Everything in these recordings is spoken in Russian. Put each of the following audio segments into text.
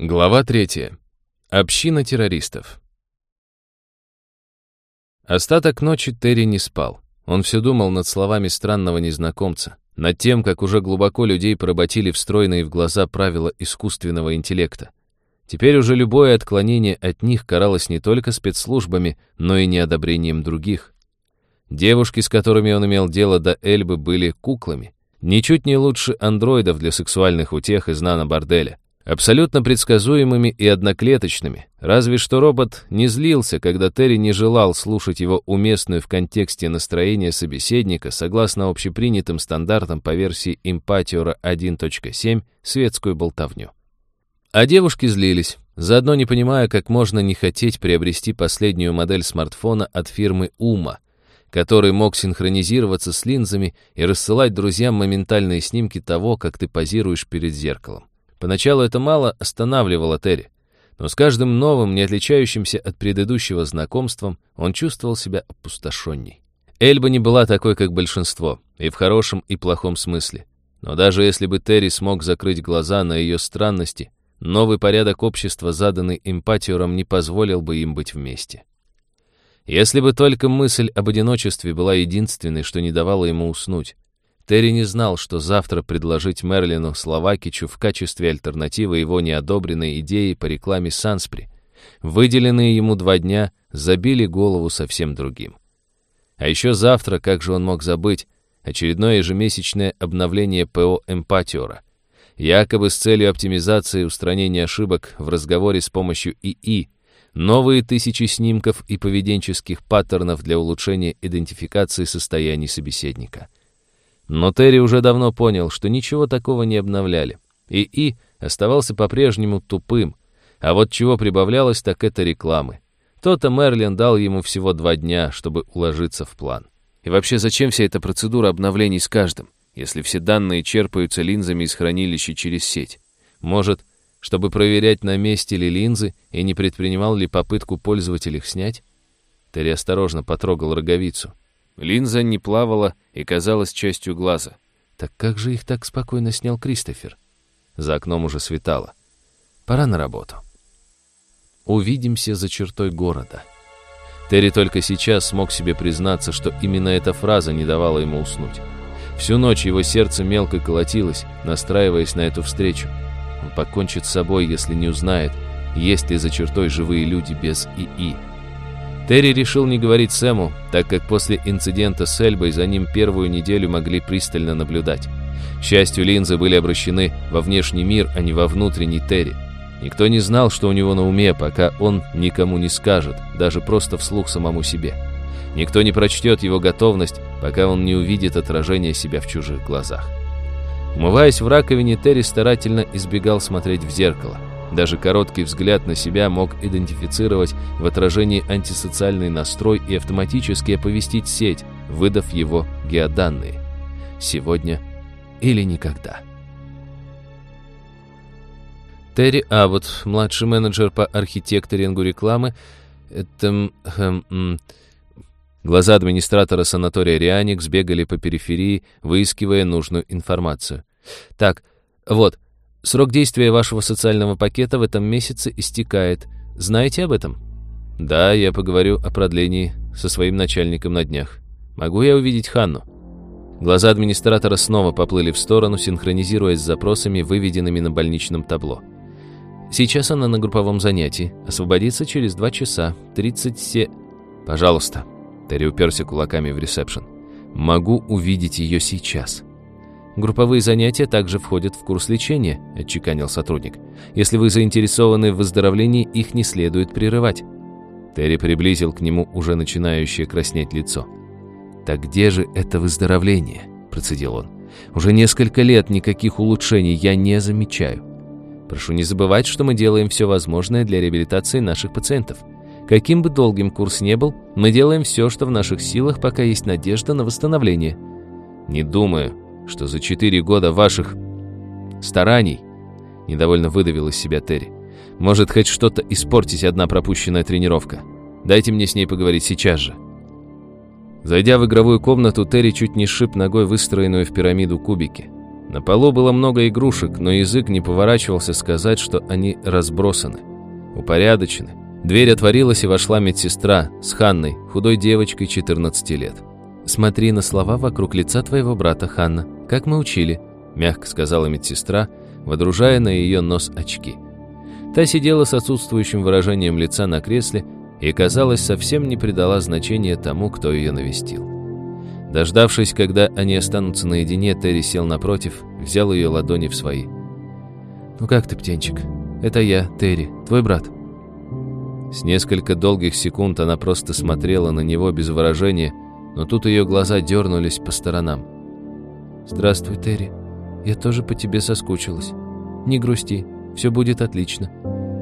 Глава третья. Община террористов. Остаток ночи Терри не спал. Он все думал над словами странного незнакомца, над тем, как уже глубоко людей поработили встроенные в глаза правила искусственного интеллекта. Теперь уже любое отклонение от них каралось не только спецслужбами, но и неодобрением других. Девушки, с которыми он имел дело до Эльбы, были куклами, ничуть не лучше андроидов для сексуальных утех из нано-борделя абсолютно предсказуемыми и одноклеточными, разве что робот не злился, когда Терри не желал слушать его уместную в контексте настроения собеседника согласно общепринятым стандартам по версии Impatiora 1.7 светскую болтовню. А девушки злились, заодно не понимая, как можно не хотеть приобрести последнюю модель смартфона от фирмы Ума, который мог синхронизироваться с линзами и рассылать друзьям моментальные снимки того, как ты позируешь перед зеркалом. Поначалу это мало останавливало Терри, но с каждым новым, не отличающимся от предыдущего знакомством, он чувствовал себя опустошенней. Эльба не была такой, как большинство, и в хорошем, и плохом смысле. Но даже если бы Терри смог закрыть глаза на ее странности, новый порядок общества, заданный эмпатиором, не позволил бы им быть вместе. Если бы только мысль об одиночестве была единственной, что не давало ему уснуть, Терри не знал, что завтра предложить Мерлину Словакичу в качестве альтернативы его неодобренной идеи по рекламе Санспри. Выделенные ему два дня забили голову совсем другим. А еще завтра, как же он мог забыть, очередное ежемесячное обновление ПО «Эмпатиора», якобы с целью оптимизации и устранения ошибок в разговоре с помощью ИИ, новые тысячи снимков и поведенческих паттернов для улучшения идентификации состояний собеседника. Но Терри уже давно понял, что ничего такого не обновляли. И И оставался по-прежнему тупым. А вот чего прибавлялось, так это рекламы. То-то Мерлин дал ему всего два дня, чтобы уложиться в план. И вообще, зачем вся эта процедура обновлений с каждым, если все данные черпаются линзами из хранилища через сеть? Может, чтобы проверять, на месте ли линзы и не предпринимал ли попытку пользователь их снять? Терри осторожно потрогал роговицу. Линза не плавала и казалась частью глаза. Так как же их так спокойно снял Кристофер? За окном уже светало. Пора на работу. Увидимся за чертой города. Терри только сейчас смог себе признаться, что именно эта фраза не давала ему уснуть. Всю ночь его сердце мелко колотилось, настраиваясь на эту встречу. Он покончит с собой, если не узнает, есть ли за чертой живые люди без ИИ. Терри решил не говорить Сэму, так как после инцидента с Эльбой за ним первую неделю могли пристально наблюдать. К счастью, линзы были обращены во внешний мир, а не во внутренний Терри. Никто не знал, что у него на уме, пока он никому не скажет, даже просто вслух самому себе. Никто не прочтет его готовность, пока он не увидит отражение себя в чужих глазах. Умываясь в раковине, Терри старательно избегал смотреть в зеркало. Даже короткий взгляд на себя мог идентифицировать в отражении антисоциальный настрой и автоматически оповестить сеть, выдав его геоданные. Сегодня или никогда. Терри Аббот, младший менеджер по архитекторингу рекламы, это... Эм, Глаза администратора санатория Рианик сбегали по периферии, выискивая нужную информацию. «Так, вот, Срок действия вашего социального пакета в этом месяце истекает. Знаете об этом? Да, я поговорю о продлении со своим начальником на днях. Могу я увидеть Ханну? Глаза администратора снова поплыли в сторону, синхронизируясь с запросами, выведенными на больничном табло. Сейчас она на групповом занятии. Освободится через два часа. 37... Пожалуйста. Терри уперся кулаками в ресепшн. Могу увидеть ее сейчас. Групповые занятия также входят в курс лечения», — отчеканил сотрудник. «Если вы заинтересованы в выздоровлении, их не следует прерывать». Терри приблизил к нему уже начинающее краснеть лицо. «Так где же это выздоровление?» — процедил он. «Уже несколько лет никаких улучшений я не замечаю. Прошу не забывать, что мы делаем все возможное для реабилитации наших пациентов. Каким бы долгим курс не был, мы делаем все, что в наших силах, пока есть надежда на восстановление». «Не думаю», что за четыре года ваших стараний недовольно выдавил из себя Терри. Может хоть что-то испортить одна пропущенная тренировка. Дайте мне с ней поговорить сейчас же. Зайдя в игровую комнату, Терри чуть не шип ногой выстроенную в пирамиду кубики. На полу было много игрушек, но язык не поворачивался сказать, что они разбросаны, упорядочены. Дверь отворилась, и вошла медсестра с Ханной, худой девочкой 14 лет. «Смотри на слова вокруг лица твоего брата, Ханна, как мы учили», мягко сказала медсестра, водружая на ее нос очки. Та сидела с отсутствующим выражением лица на кресле и, казалось, совсем не придала значения тому, кто ее навестил. Дождавшись, когда они останутся наедине, Терри сел напротив, взял ее ладони в свои. «Ну как ты, птенчик? Это я, Терри, твой брат». С несколько долгих секунд она просто смотрела на него без выражения, но тут ее глаза дернулись по сторонам. «Здравствуй, Терри. Я тоже по тебе соскучилась. Не грусти, все будет отлично».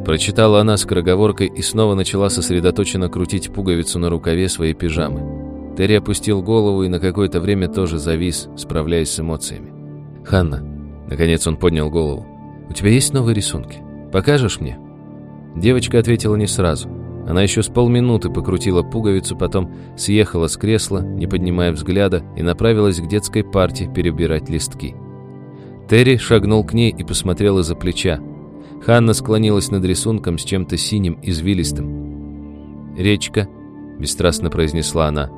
Прочитала она скороговоркой и снова начала сосредоточенно крутить пуговицу на рукаве своей пижамы. Терри опустил голову и на какое-то время тоже завис, справляясь с эмоциями. «Ханна», — наконец он поднял голову, — «у тебя есть новые рисунки? Покажешь мне?» Девочка ответила не сразу. Она еще с полминуты покрутила пуговицу, потом съехала с кресла, не поднимая взгляда, и направилась к детской парте перебирать листки. Терри шагнул к ней и посмотрел из-за плеча. Ханна склонилась над рисунком с чем-то синим извилистым. «Речка», — бесстрастно произнесла она.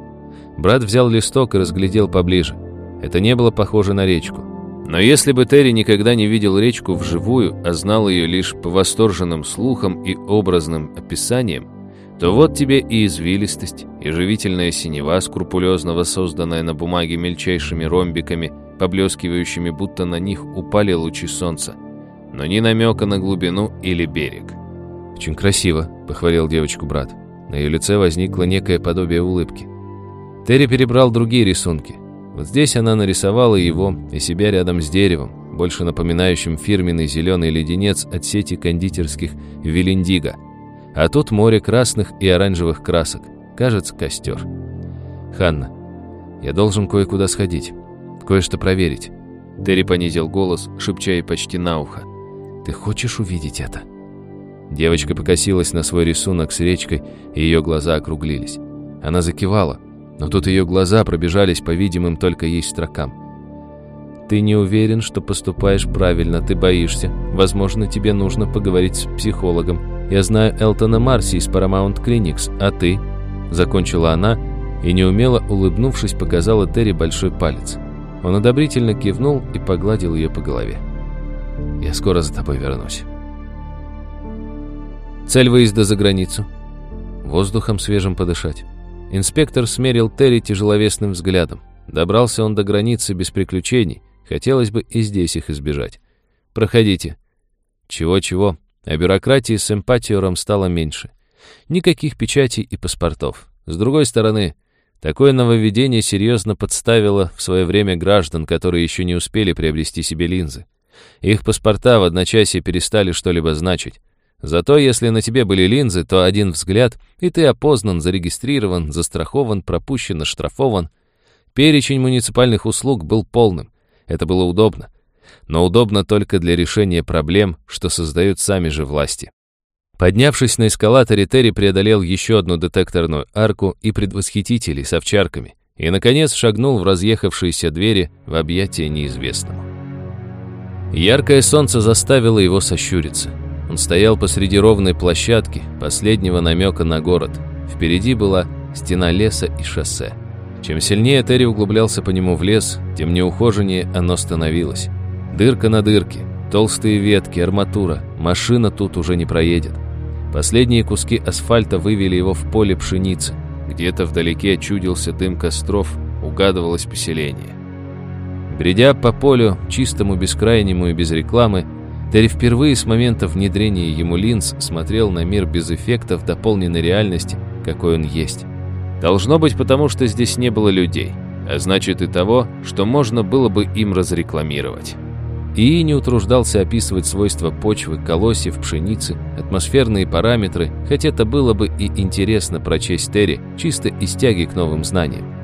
Брат взял листок и разглядел поближе. Это не было похоже на речку. Но если бы Терри никогда не видел речку вживую, а знал ее лишь по восторженным слухам и образным описаниям, то вот тебе и извилистость, и живительная синева, скрупулезно созданная на бумаге мельчайшими ромбиками, поблескивающими, будто на них упали лучи солнца, но ни намека на глубину или берег. «Очень красиво», — похвалил девочку брат. На ее лице возникло некое подобие улыбки. Терри перебрал другие рисунки. Вот здесь она нарисовала его и себя рядом с деревом, больше напоминающим фирменный зеленый леденец от сети кондитерских «Велиндиго», а тут море красных и оранжевых красок. Кажется, костер. «Ханна, я должен кое-куда сходить. Кое-что проверить». Терри понизил голос, шепча ей почти на ухо. «Ты хочешь увидеть это?» Девочка покосилась на свой рисунок с речкой, и ее глаза округлились. Она закивала, но тут ее глаза пробежались по видимым только ей строкам. «Ты не уверен, что поступаешь правильно, ты боишься. Возможно, тебе нужно поговорить с психологом. Я знаю Элтона Марси из Paramount Clinics, а ты?» Закончила она и, неумело улыбнувшись, показала Терри большой палец. Он одобрительно кивнул и погладил ее по голове. «Я скоро за тобой вернусь». Цель выезда за границу. Воздухом свежим подышать. Инспектор смерил Терри тяжеловесным взглядом. Добрался он до границы без приключений. Хотелось бы и здесь их избежать. «Проходите». Чего-чего, а бюрократии с эмпатиором стало меньше. Никаких печатей и паспортов. С другой стороны, такое нововведение серьезно подставило в свое время граждан, которые еще не успели приобрести себе линзы. Их паспорта в одночасье перестали что-либо значить. Зато если на тебе были линзы, то один взгляд, и ты опознан, зарегистрирован, застрахован, пропущен, оштрафован. Перечень муниципальных услуг был полным. Это было удобно но удобно только для решения проблем, что создают сами же власти. Поднявшись на эскалаторе, Терри преодолел еще одну детекторную арку и предвосхитителей с овчарками и, наконец, шагнул в разъехавшиеся двери в объятия неизвестному. Яркое солнце заставило его сощуриться. Он стоял посреди ровной площадки, последнего намека на город. Впереди была стена леса и шоссе. Чем сильнее Терри углублялся по нему в лес, тем неухоженнее оно становилось. Дырка на дырке, толстые ветки, арматура. Машина тут уже не проедет. Последние куски асфальта вывели его в поле пшеницы. Где-то вдалеке чудился дым костров, угадывалось поселение. Бредя по полю, чистому, бескрайнему и без рекламы, Терри впервые с момента внедрения ему линз смотрел на мир без эффектов дополненной реальности, какой он есть. Должно быть потому, что здесь не было людей, а значит и того, что можно было бы им разрекламировать и не утруждался описывать свойства почвы, колосьев, пшеницы, атмосферные параметры, хоть это было бы и интересно прочесть Терри чисто из тяги к новым знаниям.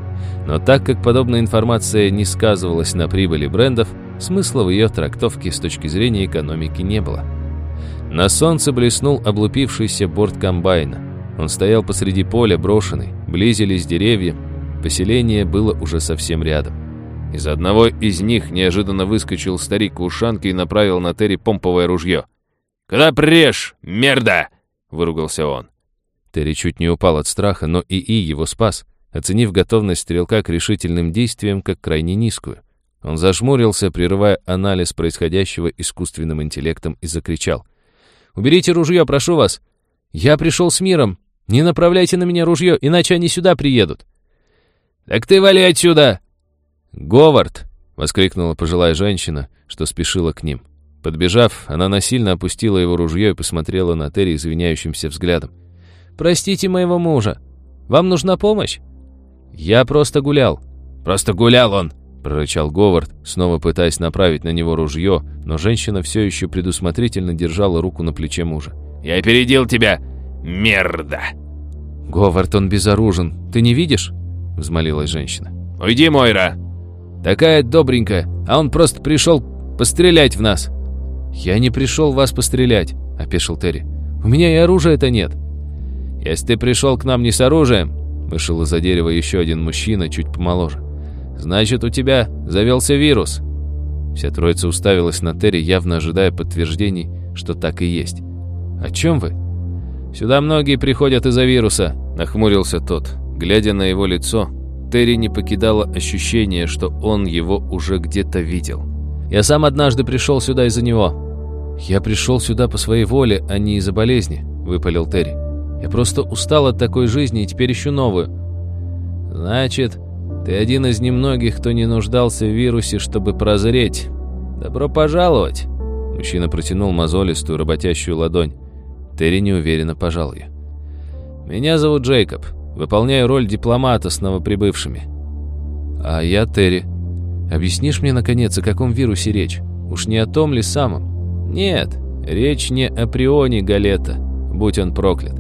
Но так как подобная информация не сказывалась на прибыли брендов, смысла в ее трактовке с точки зрения экономики не было. На солнце блеснул облупившийся борт комбайна. Он стоял посреди поля, брошенный, близились деревья, поселение было уже совсем рядом. Из одного из них неожиданно выскочил старик в и направил на Терри помповое ружье. «Куда прешь, мерда!» — выругался он. Терри чуть не упал от страха, но ИИ его спас, оценив готовность стрелка к решительным действиям как крайне низкую. Он зажмурился, прерывая анализ происходящего искусственным интеллектом, и закричал. «Уберите ружье, прошу вас! Я пришел с миром! Не направляйте на меня ружье, иначе они сюда приедут!» «Так ты вали отсюда!» «Говард!» — воскликнула пожилая женщина, что спешила к ним. Подбежав, она насильно опустила его ружье и посмотрела на Терри извиняющимся взглядом. «Простите моего мужа. Вам нужна помощь?» «Я просто гулял». «Просто гулял он!» — прорычал Говард, снова пытаясь направить на него ружье, но женщина все еще предусмотрительно держала руку на плече мужа. «Я опередил тебя, мерда!» «Говард, он безоружен. Ты не видишь?» — взмолилась женщина. «Уйди, Мойра!» «Такая добренькая, а он просто пришел пострелять в нас». «Я не пришел вас пострелять», — опешил Терри. «У меня и оружия-то нет». «Если ты пришел к нам не с оружием», — вышел из-за дерева еще один мужчина, чуть помоложе, «значит, у тебя завелся вирус». Вся троица уставилась на Терри, явно ожидая подтверждений, что так и есть. «О чем вы?» «Сюда многие приходят из-за вируса», — нахмурился тот. Глядя на его лицо, Терри не покидало ощущение, что он его уже где-то видел. «Я сам однажды пришел сюда из-за него». «Я пришел сюда по своей воле, а не из-за болезни», — выпалил Терри. «Я просто устал от такой жизни и теперь ищу новую». «Значит, ты один из немногих, кто не нуждался в вирусе, чтобы прозреть. Добро пожаловать!» Мужчина протянул мозолистую работящую ладонь. Терри неуверенно пожал ее. «Меня зовут Джейкоб. Выполняю роль дипломата с новоприбывшими». «А я Терри. Объяснишь мне, наконец, о каком вирусе речь? Уж не о том ли самом?» «Нет, речь не о Прионе Галета, будь он проклят.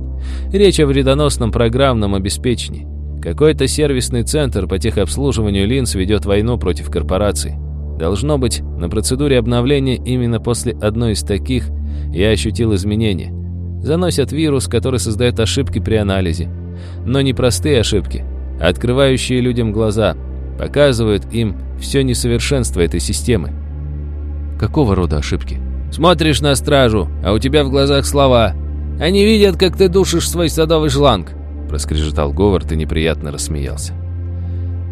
Речь о вредоносном программном обеспечении. Какой-то сервисный центр по техобслуживанию линз ведет войну против корпораций. Должно быть, на процедуре обновления именно после одной из таких я ощутил изменения. Заносят вирус, который создает ошибки при анализе. Но не простые ошибки, а открывающие людям глаза, показывают им все несовершенство этой системы. Какого рода ошибки? Смотришь на стражу, а у тебя в глазах слова. Они видят, как ты душишь свой садовый шланг. Проскрежетал Говард и неприятно рассмеялся.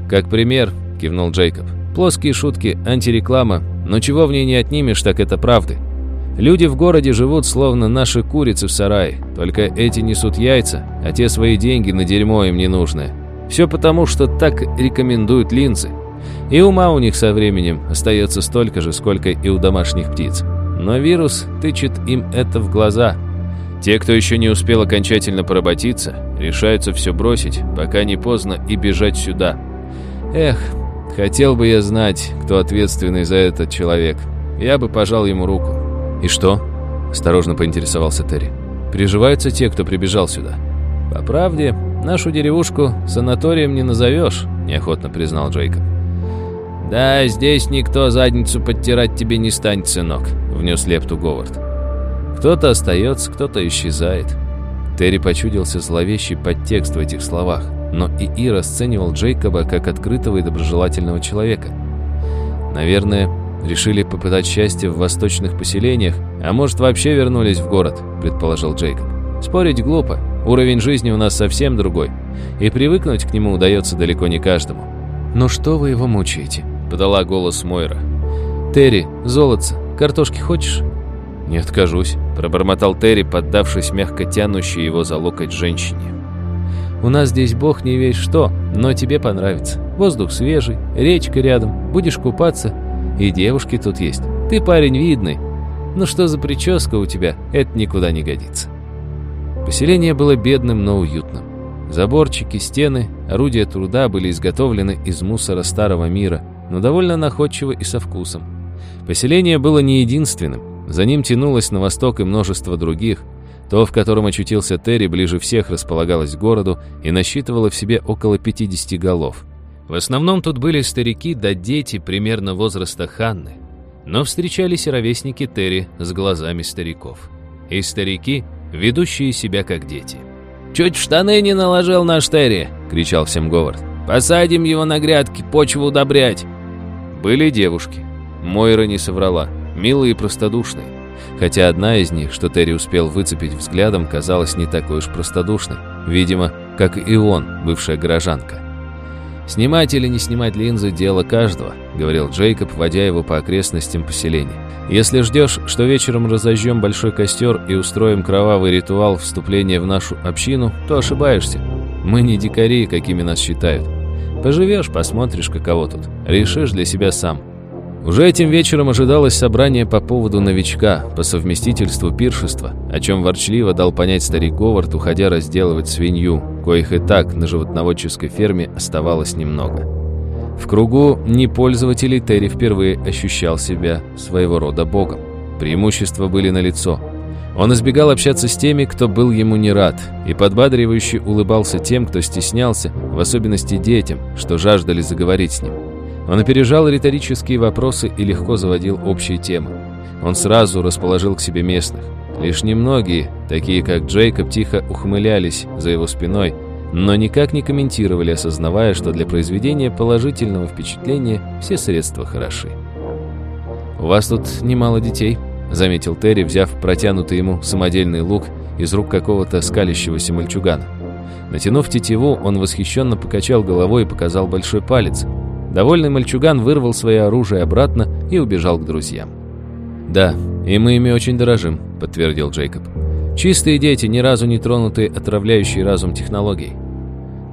Как пример, кивнул Джейкоб. Плоские шутки, антиреклама, но чего в ней не отнимешь, так это правды. Люди в городе живут словно наши курицы в сарае, только эти несут яйца, а те свои деньги на дерьмо им не нужны. Все потому, что так рекомендуют линзы. И ума у них со временем остается столько же, сколько и у домашних птиц. Но вирус тычет им это в глаза. Те, кто еще не успел окончательно поработиться, решаются все бросить, пока не поздно, и бежать сюда. Эх, хотел бы я знать, кто ответственный за этот человек. Я бы пожал ему руку. «И что?» – осторожно поинтересовался Терри. «Приживаются те, кто прибежал сюда?» «По правде, нашу деревушку санаторием не назовешь», – неохотно признал Джейкоб. «Да, здесь никто задницу подтирать тебе не станет, сынок», — внес лепту Говард. «Кто-то остается, кто-то исчезает». Терри почудился зловещий подтекст в этих словах, но ИИ расценивал Джейкоба как открытого и доброжелательного человека. Наверное, Решили попытать счастье в восточных поселениях, а может вообще вернулись в город, предположил Джейкоб. Спорить глупо, уровень жизни у нас совсем другой, и привыкнуть к нему удается далеко не каждому. «Ну что вы его мучаете?» — подала голос Мойра. «Терри, золотце, картошки хочешь?» «Не откажусь», — пробормотал Терри, поддавшись мягко тянущей его за локоть женщине. «У нас здесь бог не весь что, но тебе понравится. Воздух свежий, речка рядом, будешь купаться, и девушки тут есть. Ты парень видный. Ну что за прическа у тебя? Это никуда не годится. Поселение было бедным, но уютным. Заборчики, стены, орудия труда были изготовлены из мусора старого мира, но довольно находчиво и со вкусом. Поселение было не единственным. За ним тянулось на восток и множество других. То, в котором очутился Терри, ближе всех располагалось к городу и насчитывало в себе около 50 голов. В основном тут были старики да дети примерно возраста Ханны. Но встречались и ровесники Терри с глазами стариков. И старики, ведущие себя как дети. «Чуть в штаны не наложил наш Терри!» — кричал всем Говард. «Посадим его на грядки, почву удобрять!» Были девушки. Мойра не соврала. Милые и простодушные. Хотя одна из них, что Терри успел выцепить взглядом, казалась не такой уж простодушной. Видимо, как и он, бывшая горожанка. «Снимать или не снимать линзы – дело каждого», – говорил Джейкоб, водя его по окрестностям поселения. «Если ждешь, что вечером разожжем большой костер и устроим кровавый ритуал вступления в нашу общину, то ошибаешься. Мы не дикари, какими нас считают. Поживешь, посмотришь, каково тут. Решишь для себя сам». Уже этим вечером ожидалось собрание по поводу новичка, по совместительству пиршества, о чем ворчливо дал понять старик Говард, уходя разделывать свинью, коих и так на животноводческой ферме оставалось немного. В кругу непользователей Терри впервые ощущал себя своего рода богом. Преимущества были налицо. Он избегал общаться с теми, кто был ему не рад, и подбадривающе улыбался тем, кто стеснялся, в особенности детям, что жаждали заговорить с ним. Он опережал риторические вопросы и легко заводил общие темы. Он сразу расположил к себе местных. Лишь немногие, такие как Джейкоб, тихо ухмылялись за его спиной, но никак не комментировали, осознавая, что для произведения положительного впечатления все средства хороши. «У вас тут немало детей», — заметил Терри, взяв протянутый ему самодельный лук из рук какого-то скалящегося мальчугана. Натянув тетиву, он восхищенно покачал головой и показал большой палец — Довольный мальчуган вырвал свое оружие обратно и убежал к друзьям. «Да, и мы ими очень дорожим», — подтвердил Джейкоб. «Чистые дети, ни разу не тронутые отравляющей разум технологией.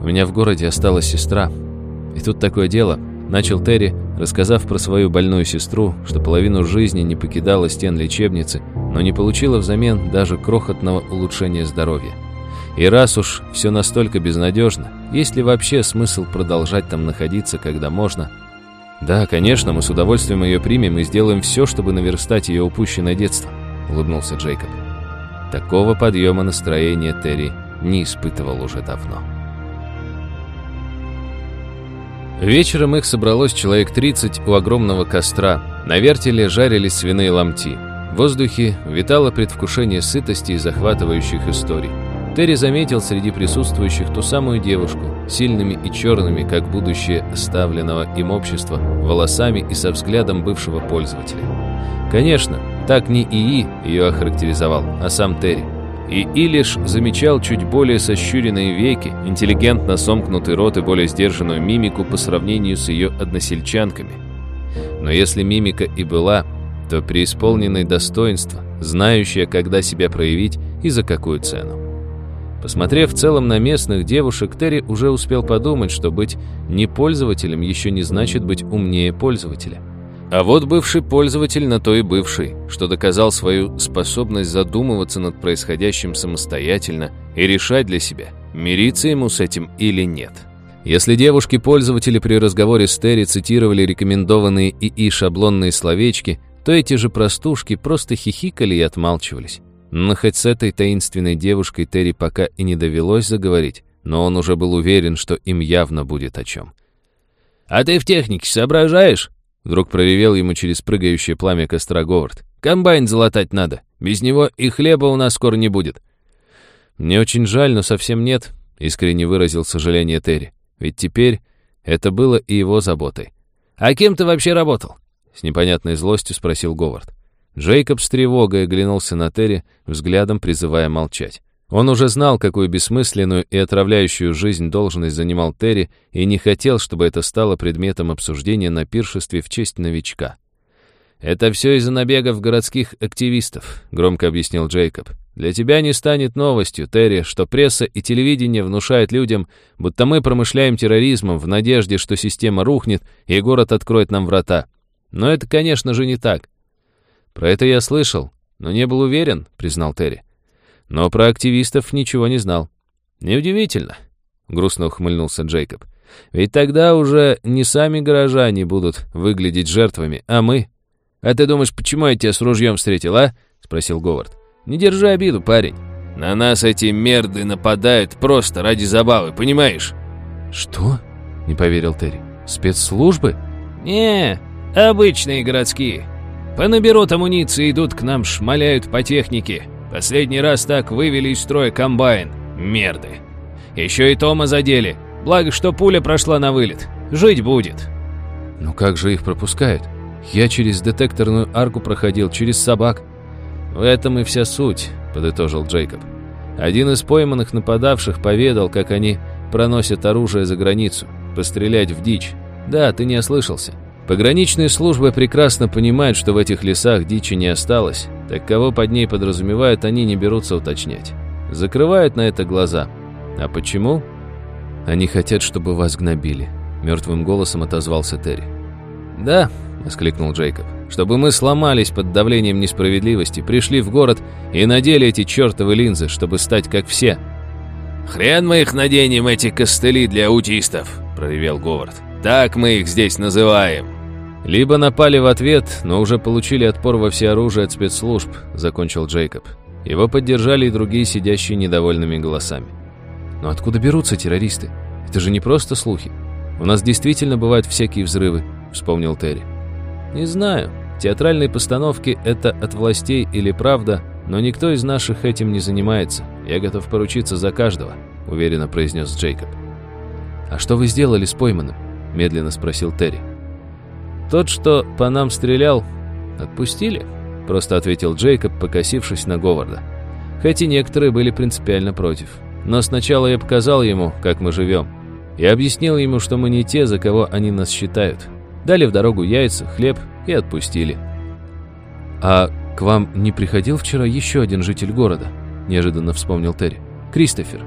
У меня в городе осталась сестра. И тут такое дело», — начал Терри, рассказав про свою больную сестру, что половину жизни не покидала стен лечебницы, но не получила взамен даже крохотного улучшения здоровья. И раз уж все настолько безнадежно, есть ли вообще смысл продолжать там находиться, когда можно? Да, конечно, мы с удовольствием ее примем и сделаем все, чтобы наверстать ее упущенное детство, улыбнулся Джейкоб. Такого подъема настроения Терри не испытывал уже давно. Вечером их собралось человек 30 у огромного костра. На вертеле жарились свиные ломти. В воздухе витало предвкушение сытости и захватывающих историй. Терри заметил среди присутствующих ту самую девушку, сильными и черными, как будущее оставленного им общества, волосами и со взглядом бывшего пользователя. Конечно, так не ИИ ее охарактеризовал, а сам Терри. ИИ лишь замечал чуть более сощуренные веки, интеллигентно сомкнутый рот и более сдержанную мимику по сравнению с ее односельчанками. Но если мимика и была, то преисполненной достоинства, знающая, когда себя проявить и за какую цену. Посмотрев в целом на местных девушек, Терри уже успел подумать, что быть не пользователем еще не значит быть умнее пользователя. А вот бывший пользователь на то и бывший, что доказал свою способность задумываться над происходящим самостоятельно и решать для себя, мириться ему с этим или нет. Если девушки-пользователи при разговоре с Терри цитировали рекомендованные ИИ шаблонные словечки, то эти же простушки просто хихикали и отмалчивались. Но хоть с этой таинственной девушкой Терри пока и не довелось заговорить, но он уже был уверен, что им явно будет о чем. «А ты в технике соображаешь?» Вдруг проревел ему через прыгающее пламя костра Говард. «Комбайн залатать надо. Без него и хлеба у нас скоро не будет». «Мне очень жаль, но совсем нет», — искренне выразил сожаление Терри. «Ведь теперь это было и его заботой». «А кем ты вообще работал?» С непонятной злостью спросил Говард. Джейкоб с тревогой оглянулся на Терри, взглядом призывая молчать. Он уже знал, какую бессмысленную и отравляющую жизнь должность занимал Терри, и не хотел, чтобы это стало предметом обсуждения на пиршестве в честь новичка. «Это все из-за набегов городских активистов», — громко объяснил Джейкоб. «Для тебя не станет новостью, Терри, что пресса и телевидение внушают людям, будто мы промышляем терроризмом в надежде, что система рухнет и город откроет нам врата. Но это, конечно же, не так. «Про это я слышал, но не был уверен», — признал Терри. «Но про активистов ничего не знал». «Неудивительно», — грустно ухмыльнулся Джейкоб. «Ведь тогда уже не сами горожане будут выглядеть жертвами, а мы». «А ты думаешь, почему я тебя с ружьем встретил, а?» — спросил Говард. «Не держи обиду, парень. На нас эти мерды нападают просто ради забавы, понимаешь?» «Что?» — не поверил Терри. «Спецслужбы?» «Не, обычные городские. Понаберут амуниции, идут к нам, шмаляют по технике. Последний раз так вывели из строя комбайн. Мерды. Еще и Тома задели. Благо, что пуля прошла на вылет. Жить будет. «Ну как же их пропускают? Я через детекторную арку проходил, через собак». «В этом и вся суть», — подытожил Джейкоб. Один из пойманных нападавших поведал, как они проносят оружие за границу, пострелять в дичь. Да, ты не ослышался. Пограничные службы прекрасно понимают, что в этих лесах дичи не осталось, так кого под ней подразумевают, они не берутся уточнять. Закрывают на это глаза. А почему? Они хотят, чтобы вас гнобили. Мертвым голосом отозвался Терри. Да, воскликнул Джейкоб. Чтобы мы сломались под давлением несправедливости, пришли в город и надели эти чертовы линзы, чтобы стать как все. «Хрен мы их наденем, эти костыли для аутистов!» – проревел Говард. «Так мы их здесь называем!» «Либо напали в ответ, но уже получили отпор во всеоружие от спецслужб», — закончил Джейкоб. Его поддержали и другие сидящие недовольными голосами. «Но откуда берутся террористы? Это же не просто слухи. У нас действительно бывают всякие взрывы», — вспомнил Терри. «Не знаю. Театральные постановки — это от властей или правда, но никто из наших этим не занимается. Я готов поручиться за каждого», — уверенно произнес Джейкоб. «А что вы сделали с пойманным?» — медленно спросил Терри. «Тот, что по нам стрелял, отпустили?» Просто ответил Джейкоб, покосившись на Говарда. Хотя некоторые были принципиально против. Но сначала я показал ему, как мы живем. Я объяснил ему, что мы не те, за кого они нас считают. Дали в дорогу яйца, хлеб и отпустили. «А к вам не приходил вчера еще один житель города?» Неожиданно вспомнил Терри. «Кристофер».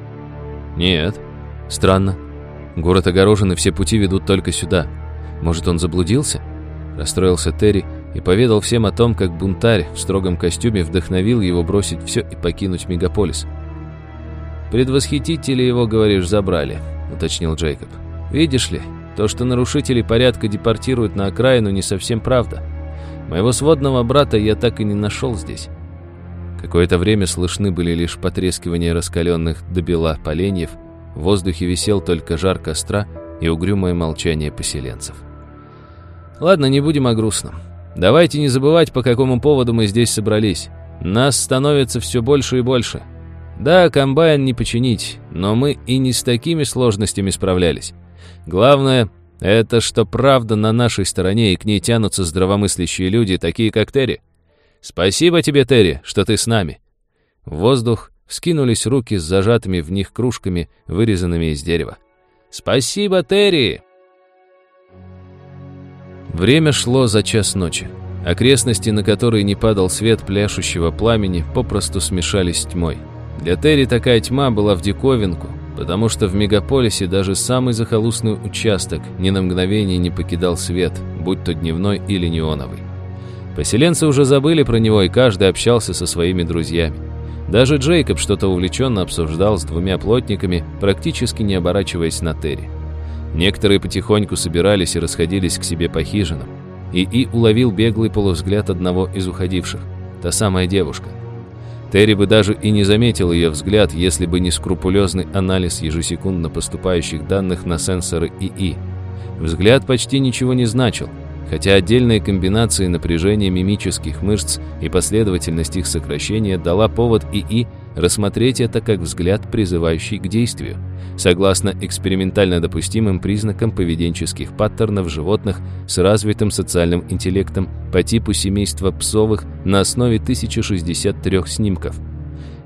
«Нет». «Странно. Город огорожен, и все пути ведут только сюда. Может, он заблудился?» Расстроился Терри и поведал всем о том, как бунтарь в строгом костюме вдохновил его бросить все и покинуть мегаполис. «Предвосхитители его, говоришь, забрали», — уточнил Джейкоб. «Видишь ли, то, что нарушители порядка депортируют на окраину, не совсем правда. Моего сводного брата я так и не нашел здесь». Какое-то время слышны были лишь потрескивания раскаленных до бела поленьев, в воздухе висел только жар костра и угрюмое молчание поселенцев. Ладно, не будем о грустном. Давайте не забывать, по какому поводу мы здесь собрались. Нас становится все больше и больше. Да, комбайн не починить, но мы и не с такими сложностями справлялись. Главное, это что правда на нашей стороне, и к ней тянутся здравомыслящие люди, такие как Терри. Спасибо тебе, Терри, что ты с нами. В воздух вскинулись руки с зажатыми в них кружками, вырезанными из дерева. «Спасибо, Терри!» Время шло за час ночи. Окрестности, на которые не падал свет пляшущего пламени, попросту смешались с тьмой. Для Терри такая тьма была в диковинку, потому что в мегаполисе даже самый захолустный участок ни на мгновение не покидал свет, будь то дневной или неоновый. Поселенцы уже забыли про него, и каждый общался со своими друзьями. Даже Джейкоб что-то увлеченно обсуждал с двумя плотниками, практически не оборачиваясь на Терри. Некоторые потихоньку собирались и расходились к себе по хижинам. И И уловил беглый полувзгляд одного из уходивших. Та самая девушка. Терри бы даже и не заметил ее взгляд, если бы не скрупулезный анализ ежесекундно поступающих данных на сенсоры ИИ. Взгляд почти ничего не значил, хотя отдельные комбинации напряжения мимических мышц и последовательность их сокращения дала повод ИИ рассмотреть это как взгляд, призывающий к действию, согласно экспериментально допустимым признакам поведенческих паттернов животных с развитым социальным интеллектом по типу семейства псовых на основе 1063 снимков.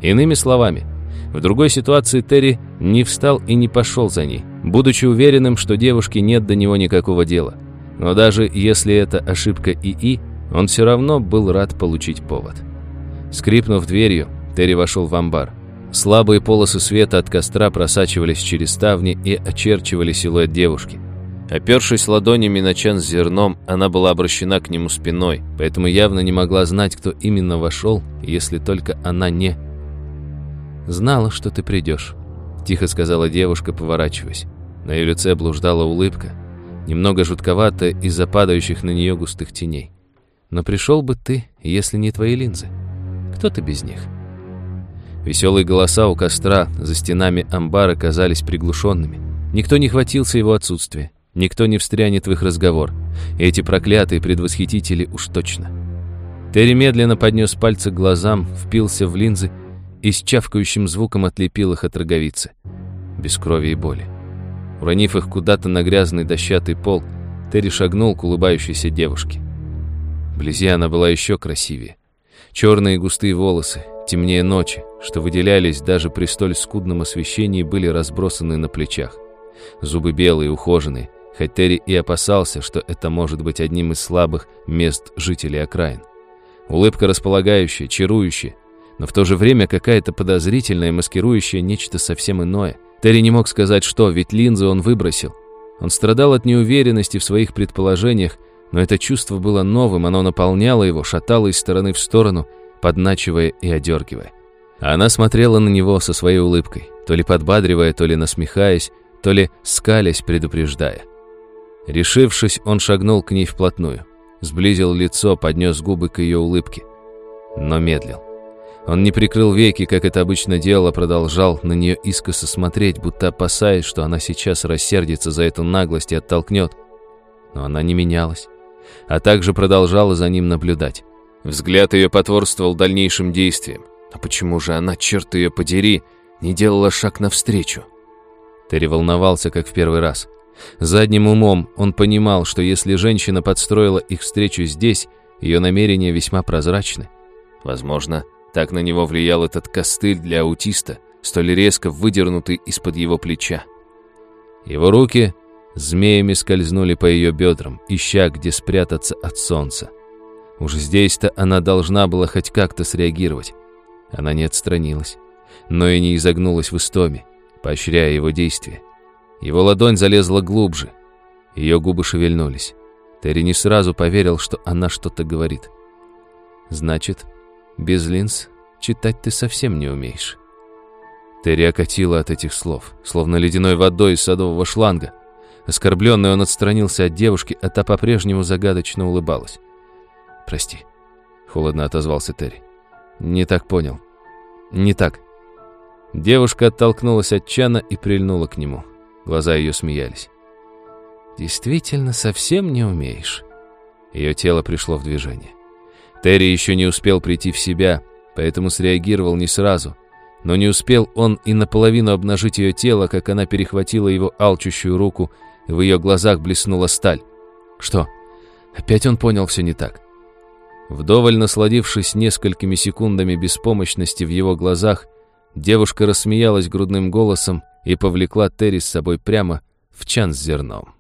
Иными словами, в другой ситуации Терри не встал и не пошел за ней, будучи уверенным, что девушке нет до него никакого дела. Но даже если это ошибка ИИ, он все равно был рад получить повод. Скрипнув дверью, Терри вошел в амбар. Слабые полосы света от костра просачивались через ставни и очерчивали силуэт девушки. Опершись ладонями на чан с зерном, она была обращена к нему спиной, поэтому явно не могла знать, кто именно вошел, если только она не... «Знала, что ты придешь», — тихо сказала девушка, поворачиваясь. На ее лице блуждала улыбка, немного жутковатая из-за падающих на нее густых теней. «Но пришел бы ты, если не твои линзы. Кто ты без них?» Веселые голоса у костра за стенами амбара казались приглушенными. Никто не хватился его отсутствия. Никто не встрянет в их разговор. Эти проклятые предвосхитители уж точно. Терри медленно поднес пальцы к глазам, впился в линзы и с чавкающим звуком отлепил их от роговицы. Без крови и боли. Уронив их куда-то на грязный дощатый пол, Терри шагнул к улыбающейся девушке. Вблизи она была еще красивее. Черные густые волосы, темнее ночи, что выделялись даже при столь скудном освещении, были разбросаны на плечах. Зубы белые, ухоженные, хоть Терри и опасался, что это может быть одним из слабых мест жителей окраин. Улыбка располагающая, чарующая, но в то же время какая-то подозрительная, маскирующая нечто совсем иное. Терри не мог сказать, что, ведь линзы он выбросил. Он страдал от неуверенности в своих предположениях, но это чувство было новым, оно наполняло его, шатало из стороны в сторону, подначивая и одергивая. Она смотрела на него со своей улыбкой, то ли подбадривая, то ли насмехаясь, то ли скалясь, предупреждая. Решившись, он шагнул к ней вплотную, сблизил лицо, поднес губы к ее улыбке, но медлил. Он не прикрыл веки, как это обычно делал, а продолжал на нее искоса смотреть, будто опасаясь, что она сейчас рассердится за эту наглость и оттолкнет. Но она не менялась, а также продолжала за ним наблюдать. Взгляд ее потворствовал дальнейшим действиям. А почему же она, черт ее подери, не делала шаг навстречу? Терри волновался, как в первый раз. Задним умом он понимал, что если женщина подстроила их встречу здесь, ее намерения весьма прозрачны. Возможно, так на него влиял этот костыль для аутиста, столь резко выдернутый из-под его плеча. Его руки змеями скользнули по ее бедрам, ища, где спрятаться от солнца. Уже здесь-то она должна была хоть как-то среагировать. Она не отстранилась, но и не изогнулась в истоме, поощряя его действия. Его ладонь залезла глубже. Ее губы шевельнулись. Терри не сразу поверил, что она что-то говорит. «Значит, без линз читать ты совсем не умеешь». Терри окатила от этих слов, словно ледяной водой из садового шланга. Оскорбленный он отстранился от девушки, а та по-прежнему загадочно улыбалась. «Прости», — холодно отозвался Терри. «Не так понял. Не так». Девушка оттолкнулась от Чана и прильнула к нему. Глаза ее смеялись. «Действительно, совсем не умеешь». Ее тело пришло в движение. Терри еще не успел прийти в себя, поэтому среагировал не сразу. Но не успел он и наполовину обнажить ее тело, как она перехватила его алчущую руку, и в ее глазах блеснула сталь. Что? Опять он понял все не так. Вдоволь насладившись несколькими секундами беспомощности в его глазах, девушка рассмеялась грудным голосом и повлекла Терри с собой прямо в чан с зерном.